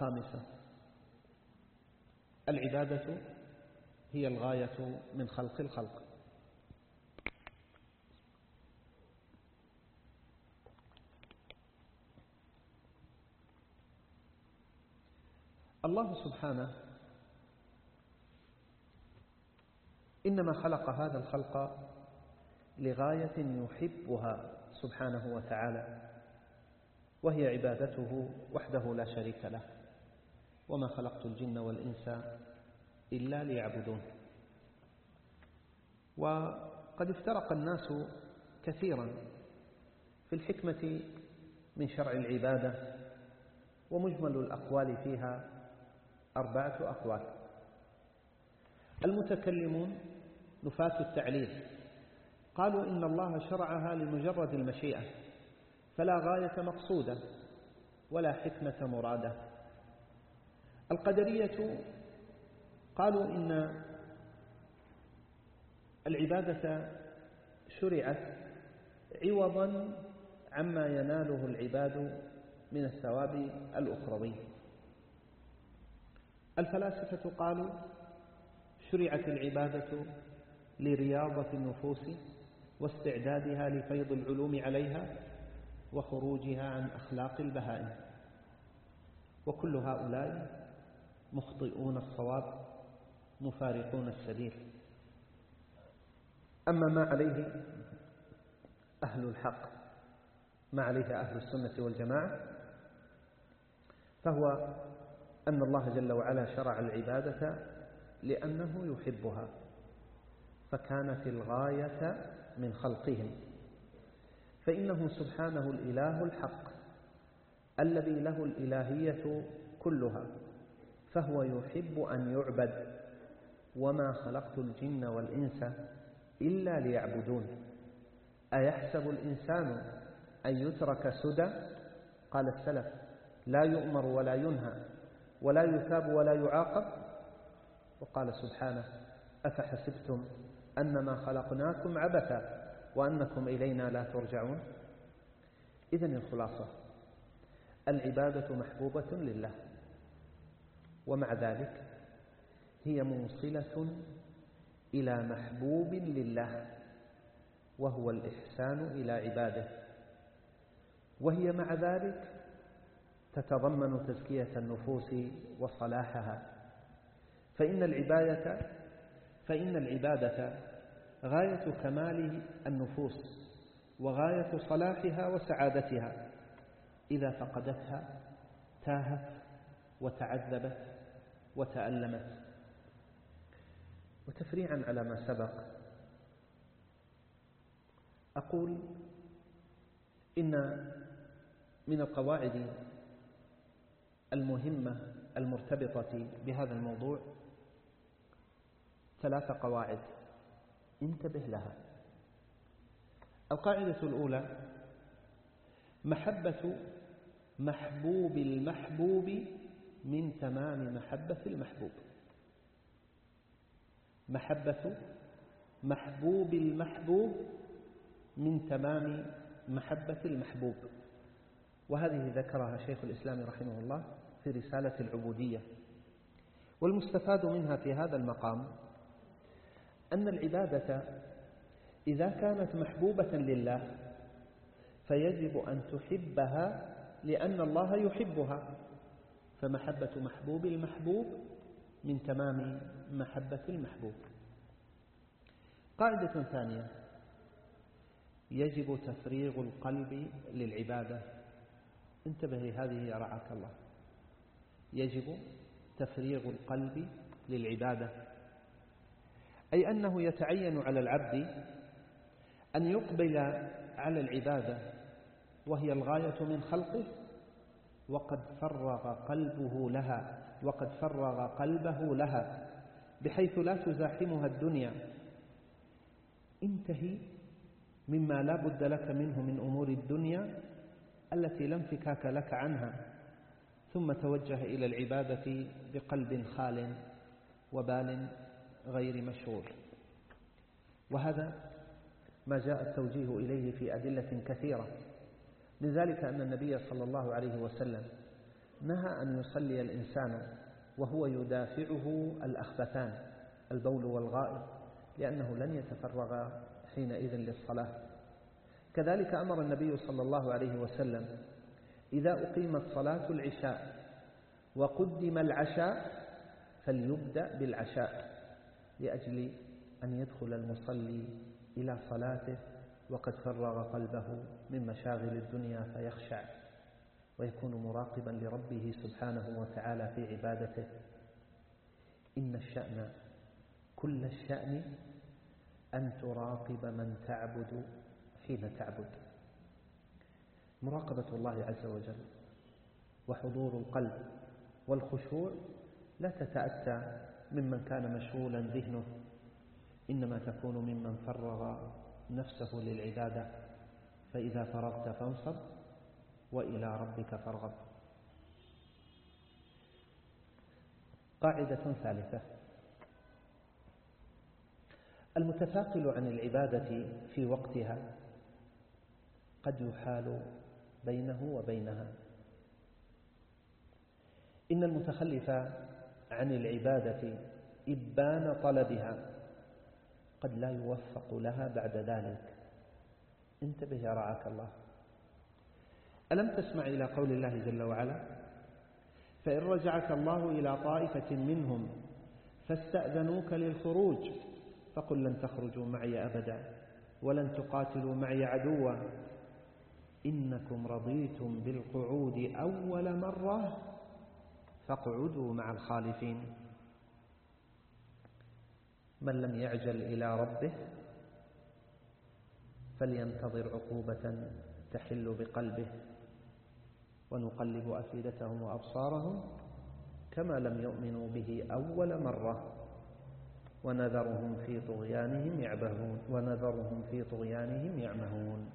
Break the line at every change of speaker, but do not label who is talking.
خامسة العبادة هي الغاية من خلق الخلق. الله سبحانه إنما خلق هذا الخلق لغاية يحبها سبحانه وتعالى وهي عبادته وحده لا شريك له. وما خلقت الجن والإنس إلا ليعبدون. وقد افترق الناس كثيرا في الحكمة من شرع العبادة ومجمل الأقوال فيها أربعة أقوال. المتكلمون نفاة التعليل. قالوا إن الله شرعها لمجرد المشيئة فلا غاية مقصودة ولا حكمة مرادة. القدرية قالوا إن العبادة شرعت عوضا عما يناله العباد من الثواب الأخروي. الفلاسفة قالوا شرعت العبادة لرياضة النفوس واستعدادها لفيض العلوم عليها وخروجها عن أخلاق البهائم. وكل هؤلاء مخطئون الصواب مفارقون السبيل. أما ما عليه أهل الحق ما عليه أهل السنة والجماعة فهو أن الله جل وعلا شرع العبادة لأنه يحبها فكانت الغاية من خلقهم. فإنه سبحانه الإله الحق الذي له الإلهية كلها. فهو يحب أن يعبد. وما خلقت الجن والإنس إلا ليعبدون. أيحسب الإنسان أن يترك سدى؟ قال السلف لا يؤمر ولا ينهى ولا يثاب ولا يعاقب. وقال سبحانه أفحسبتم أنما خلقناكم عبثا وأنكم إلينا لا ترجعون؟ إذا الخلاصة العبادة محبوبة لله. ومع ذلك هي موصلة إلى محبوب لله وهو الإحسان إلى عباده. وهي مع ذلك تتضمن تزكية النفوس وصلاحها. فإن العبادة فإن العبادة غاية كمال النفوس وغاية صلاحها وسعادتها. إذا فقدتها تاهت وتعذبت وتألمت. وتفريعا على ما سبق أقول إن من القواعد المهمة المرتبطة بهذا الموضوع ثلاث قواعد. انتبه لها. القاعدة الأولى محبة محبوب المحبوب من تمام محبة المحبوب. محبة محبوب المحبوب من تمام محبة المحبوب. وهذه ذكرها شيخ الإسلام رحمه الله في رسالة العبودية. والمستفاد منها في هذا المقام أن العبادة إذا كانت محبوبة لله فيجب أن تحبها لأن الله يحبها. فمحبة محبوب المحبوب من تمام محبة المحبوب. قاعدة ثانية. يجب تفريغ القلب للعبادة. انتبه لهذه يا رعاك الله. يجب تفريغ القلب للعبادة. أي أنه يتعين على العبد أن يقبل على العبادة وهي الغاية من خلقه. وقد فرغ قلبه لها وقد فرغ قلبه لها بحيث لا تزاحمها الدنيا. انتهي مما لا بد لك منه من أمور الدنيا التي لا انفكاك لك عنها. ثم توجه إلى العبادة بقلب خال وبال غير مشغول. وهذا ما جاء التوجيه إليه في أدلة كثيرة. من ذلك أن النبي صلى الله عليه وسلم نهى أن يصلي الإنسان وهو يدافعه الأخبثان البول والغائط لأنه لن يتفرغ حينئذ للصلاة. كذلك أمر النبي صلى الله عليه وسلم إذا أقيمت صلاة العشاء وقدم العشاء فليبدأ بالعشاء لأجل أن يدخل المصلي إلى صلاته وقد فرغ قلبه من مشاغل الدنيا فيخشع ويكون مراقبا لربه سبحانه وتعالى في عبادته. إن الشأن كل الشأن أن تراقب من تعبد حين تعبد. مراقبة الله عز وجل وحضور القلب والخشوع لا تتأتى ممن كان مشغولا ذهنه إنما تكون ممن فرغ نفسه للعبادة فإذا فرغت فانصب وإلى ربك فارغب. قاعدة ثالثة. المتثاقل عن العبادة في وقتها قد يحال بينه وبينها. إن المتخلف عن العبادة إبان طلبها. قد لا يوفق لها بعد ذلك. انتبه يا رعاك الله. ألم تسمع إلى قول الله جل وعلا؟ فإن رجعك الله إلى طائفة منهم فاستأذنوك للخروج فقل لن تخرجوا معي أبدا ولن تقاتلوا معي عدوا. إنكم رضيتم بالقعود أول مرة فاقعدوا مع الخالفين. من لم يعجل إلى ربه فلينتظر عقوبة تحل بقلبه ونقلب أفئدتهم وأبصارهم كما لم يؤمنوا به أول مرة ونذرهم في طغيانهم يعبهون ونذرهم في طغيانهم يعمهون.